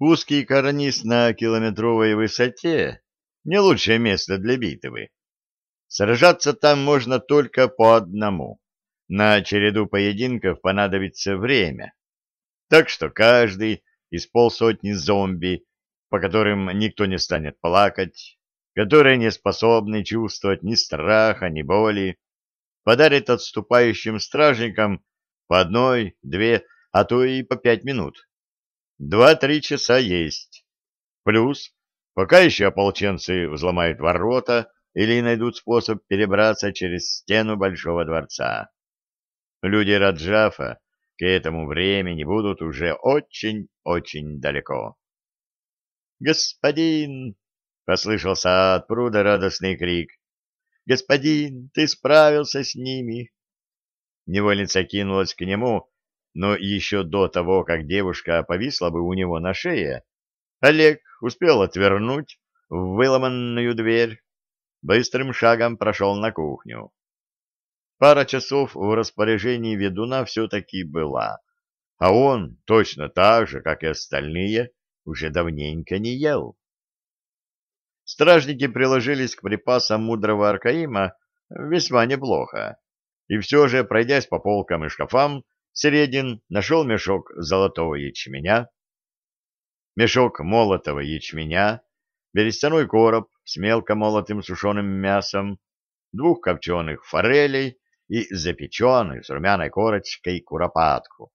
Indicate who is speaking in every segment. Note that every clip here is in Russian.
Speaker 1: Узкий карниз на километровой высоте — не лучшее место для битвы. Сражаться там можно только по одному. На череду поединков понадобится время. Так что каждый из полсотни зомби, по которым никто не станет плакать, которые не способны чувствовать ни страха, ни боли, подарит отступающим стражникам по одной, две, а то и по пять минут. Два-три часа есть. Плюс, пока еще ополченцы взломают ворота или найдут способ перебраться через стену Большого дворца. Люди Раджафа к этому времени будут уже очень-очень далеко. «Господин!» — послышался от пруда радостный крик. «Господин, ты справился с ними!» Невольница кинулась к нему, но еще до того, как девушка повисла бы у него на шее, Олег успел отвернуть в выломанную дверь, быстрым шагом прошел на кухню. Пара часов в распоряжении ведуна все-таки была, а он, точно так же, как и остальные, уже давненько не ел. Стражники приложились к припасам мудрого Аркаима весьма неплохо, и все же, пройдясь по полкам и шкафам, Середин нашел мешок золотого ячменя, мешок молотого ячменя, берестяной короб с мелко молотым сушеным мясом, двух копченых форелей и запеченную с румяной корочкой куропатку.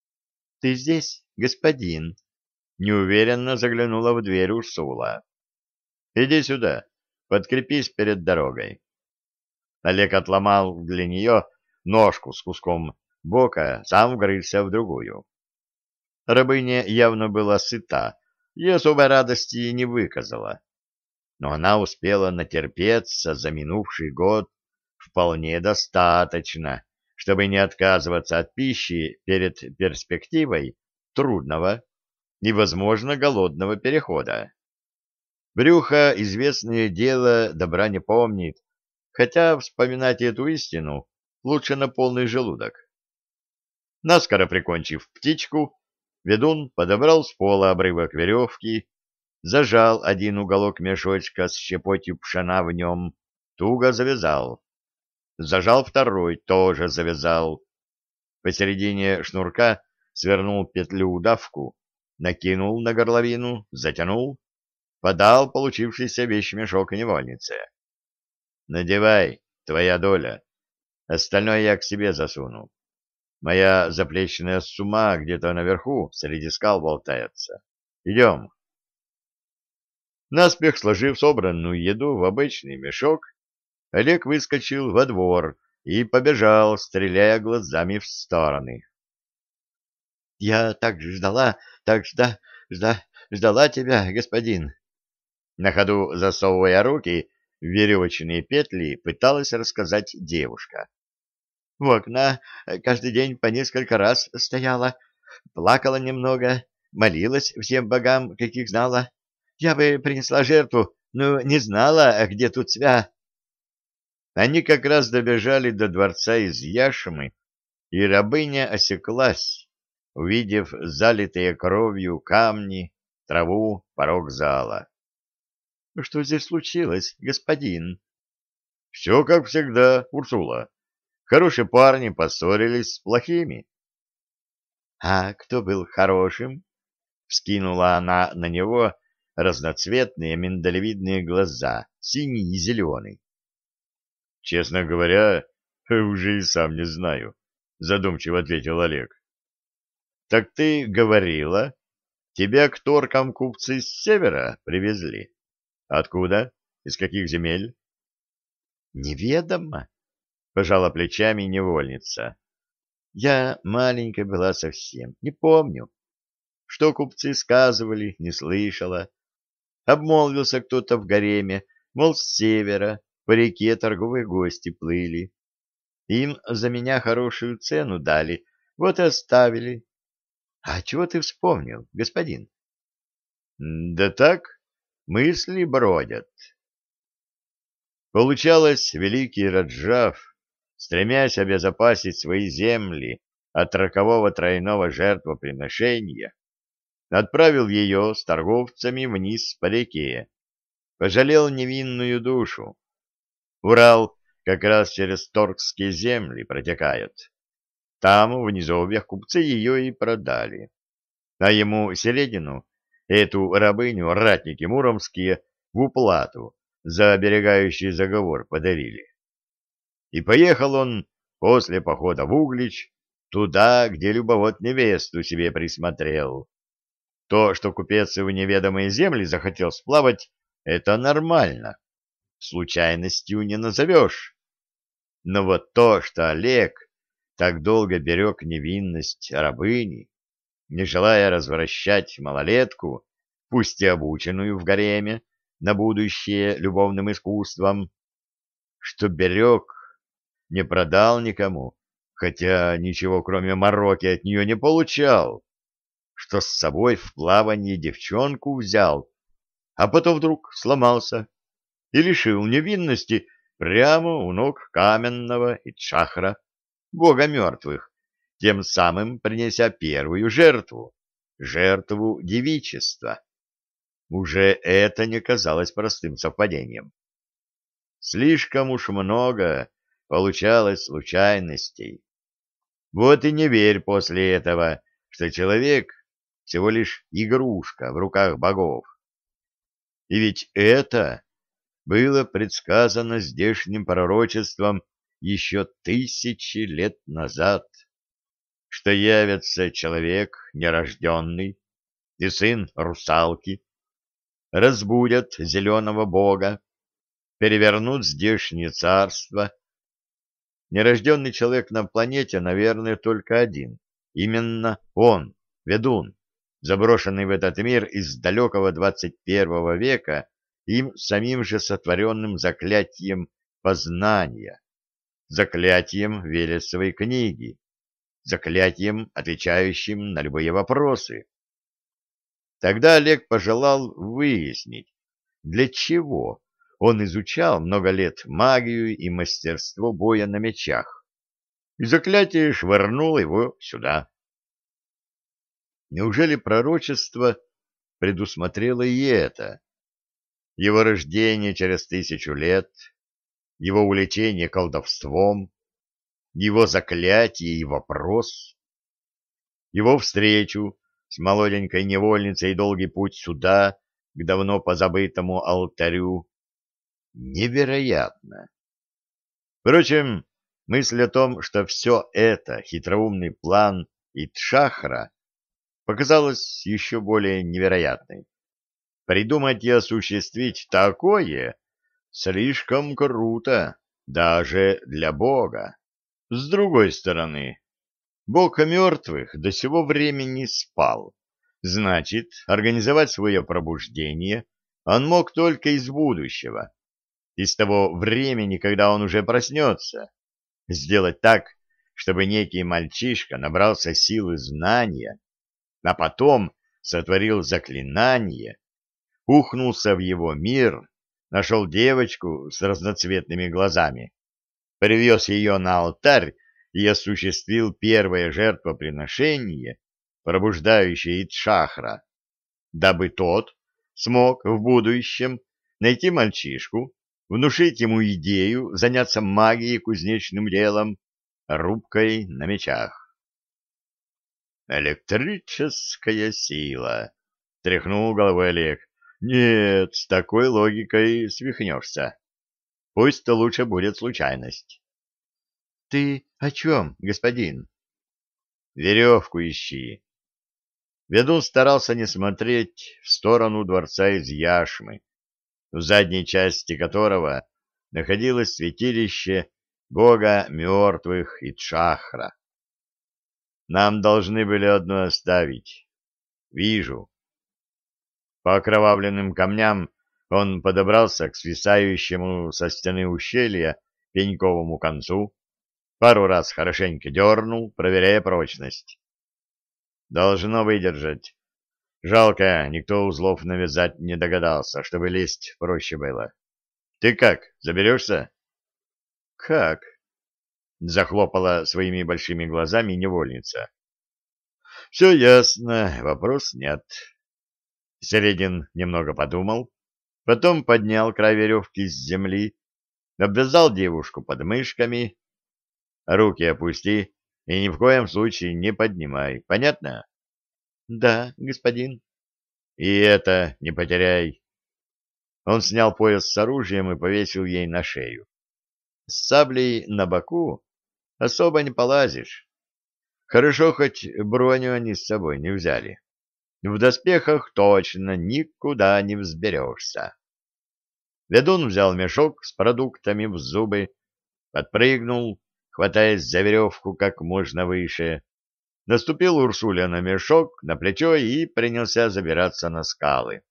Speaker 1: — Ты здесь, господин? — неуверенно заглянула в дверь Урсула. — Иди сюда, подкрепись перед дорогой. Олег отломал для нее ножку с куском бока, сам вгрызся в другую. Рабыня явно была сыта и особой радости не выказала. Но она успела натерпеться за минувший год вполне достаточно, чтобы не отказываться от пищи перед перспективой трудного и, возможно, голодного перехода. Брюхо известное дело добра не помнит, хотя вспоминать эту истину лучше на полный желудок. Наскоро прикончив птичку, ведун подобрал с пола обрывок веревки, зажал один уголок мешочка с щепотью пшена в нем, туго завязал. Зажал второй, тоже завязал. Посередине шнурка свернул петлю удавку, накинул на горловину, затянул, подал получившийся вещмешок невольнице. «Надевай, твоя доля. Остальное я к себе засуну. Моя заплеченная сумма где-то наверху среди скал болтается. Идем. Наспех сложив собранную еду в обычный мешок, Олег выскочил во двор и побежал, стреляя глазами в стороны. — Я так ждала, так жда, жда, ждала тебя, господин. На ходу засовывая руки в веревочные петли, пыталась рассказать девушка. У окна э, каждый день по несколько раз стояла, плакала немного, молилась всем богам, каких знала. Я бы принесла жертву, но не знала, где тут свя. Они как раз добежали до дворца из Яшмы, и рабыня осеклась, увидев залитые кровью камни, траву, порог зала. — Что здесь случилось, господин? — Все как всегда, Урсула. Хорошие парни поссорились с плохими. — А кто был хорошим? — вскинула она на него разноцветные миндалевидные глаза, синий и зеленый. — Честно говоря, уже и сам не знаю, — задумчиво ответил Олег. — Так ты говорила, тебя к торкам купцы с севера привезли? Откуда? Из каких земель? — Неведомо, — пожала плечами невольница. Я маленькая была совсем, не помню. Что купцы сказывали, не слышала. Обмолвился кто-то в гареме, мол, с севера по реке торговые гости плыли. Им за меня хорошую цену дали, вот и оставили. А чего ты вспомнил, господин? Да так, мысли бродят. Получалось, великий Раджав стремясь обезопасить свои земли от рокового тройного жертвоприношения, отправил ее с торговцами вниз по реке, пожалел невинную душу. Урал как раз через торгские земли протекает. Там, в низовьях, купцы ее и продали. А ему, Селедину, эту рабыню ратники муромские в уплату за оберегающий заговор подарили. И поехал он после похода в Углич туда, где любовод невесту себе присмотрел. То, что купец в неведомые земли захотел сплавать, это нормально. Случайностью не назовешь. Но вот то, что Олег так долго берег невинность рабыни, не желая развращать малолетку, пусть и обученную в гареме, на будущее любовным искусством, что берег, не продал никому, хотя ничего кроме мороки от нее не получал, что с собой в плавание девчонку взял, а потом вдруг сломался и лишил невинности прямо у ног каменного Ичахра, бога мертвых, тем самым принеся первую жертву, жертву девичества. Уже это не казалось простым совпадением. Слишком уж много получалось случайностей. Вот и не верь после этого, что человек всего лишь игрушка в руках богов. И ведь это было предсказано здешним пророчеством еще тысячи лет назад, что явится человек нерожденный и сын русалки, разбудят зеленого бога, перевернут здешнее царство, Нерожденный человек на планете, наверное, только один. Именно он, ведун, заброшенный в этот мир из далекого 21 века им самим же сотворенным заклятием познания, заклятием Велесовой книги, заклятием, отвечающим на любые вопросы. Тогда Олег пожелал выяснить, для чего он изучал много лет магию и мастерство боя на мечах, и заклятие швырнул его сюда. Неужели пророчество предусмотрело и это? Его рождение через тысячу лет, его увлечение колдовством, его заклятие и вопрос, его встречу с молоденькой невольницей и долгий путь сюда, к давно позабытому алтарю, Невероятно! Впрочем, мысль о том, что все это хитроумный план Итшахра, показалась еще более невероятной. Придумать и осуществить такое слишком круто, даже для Бога. С другой стороны, Бог мертвых до сего времени спал. Значит, организовать свое пробуждение он мог только из будущего из того времени, когда он уже проснется, сделать так, чтобы некий мальчишка набрался силы знания, а потом сотворил заклинание, ухнулся в его мир, нашел девочку с разноцветными глазами, привез ее на алтарь и осуществил первое жертвоприношение, пробуждающее Итшахра, дабы тот смог в будущем найти мальчишку, внушить ему идею заняться магией кузнечным делом, рубкой на мечах. «Электрическая сила!» — тряхнул головой Олег. «Нет, с такой логикой свихнешься. Пусть-то лучше будет случайность». «Ты о чем, господин?» «Веревку ищи». Ведун старался не смотреть в сторону дворца из яшмы, в задней части которого находилось святилище бога мертвых Итшахра. Нам должны были одно оставить. Вижу. По окровавленным камням он подобрался к свисающему со стены ущелья пеньковому концу, пару раз хорошенько дернул, проверяя прочность. Должно выдержать. Жалко, никто узлов навязать не догадался, чтобы лезть проще было. Ты как, заберешься? Как? Захлопала своими большими глазами невольница. Все ясно, вопрос нет. Середин немного подумал, потом поднял край веревки с земли, обвязал девушку под мышками. Руки опусти и ни в коем случае не поднимай. Понятно? — Да, господин. — И это не потеряй. Он снял пояс с оружием и повесил ей на шею. С саблей на боку особо не полазишь. Хорошо, хоть броню они с собой не взяли. В доспехах точно никуда не взберешься. Ведун взял мешок с продуктами в зубы, подпрыгнул, хватаясь за веревку как можно выше, наступил Урсуля на мешок, на плечо и принялся забираться на скалы.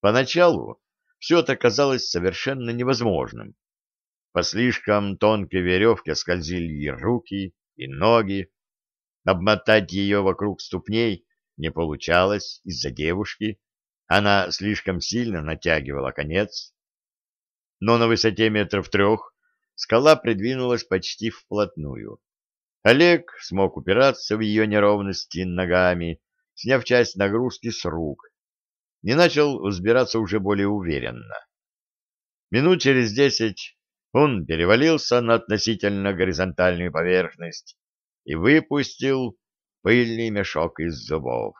Speaker 1: Поначалу все это казалось совершенно невозможным. По слишком тонкой веревке скользили и руки, и ноги. Обмотать ее вокруг ступней не получалось из-за девушки. Она слишком сильно натягивала конец. Но на высоте метров трех скала придвинулась почти вплотную. Олег смог упираться в ее неровности ногами, сняв часть нагрузки с рук, и начал взбираться уже более уверенно. Минут через десять он перевалился на относительно горизонтальную поверхность и выпустил пыльный мешок из зубов.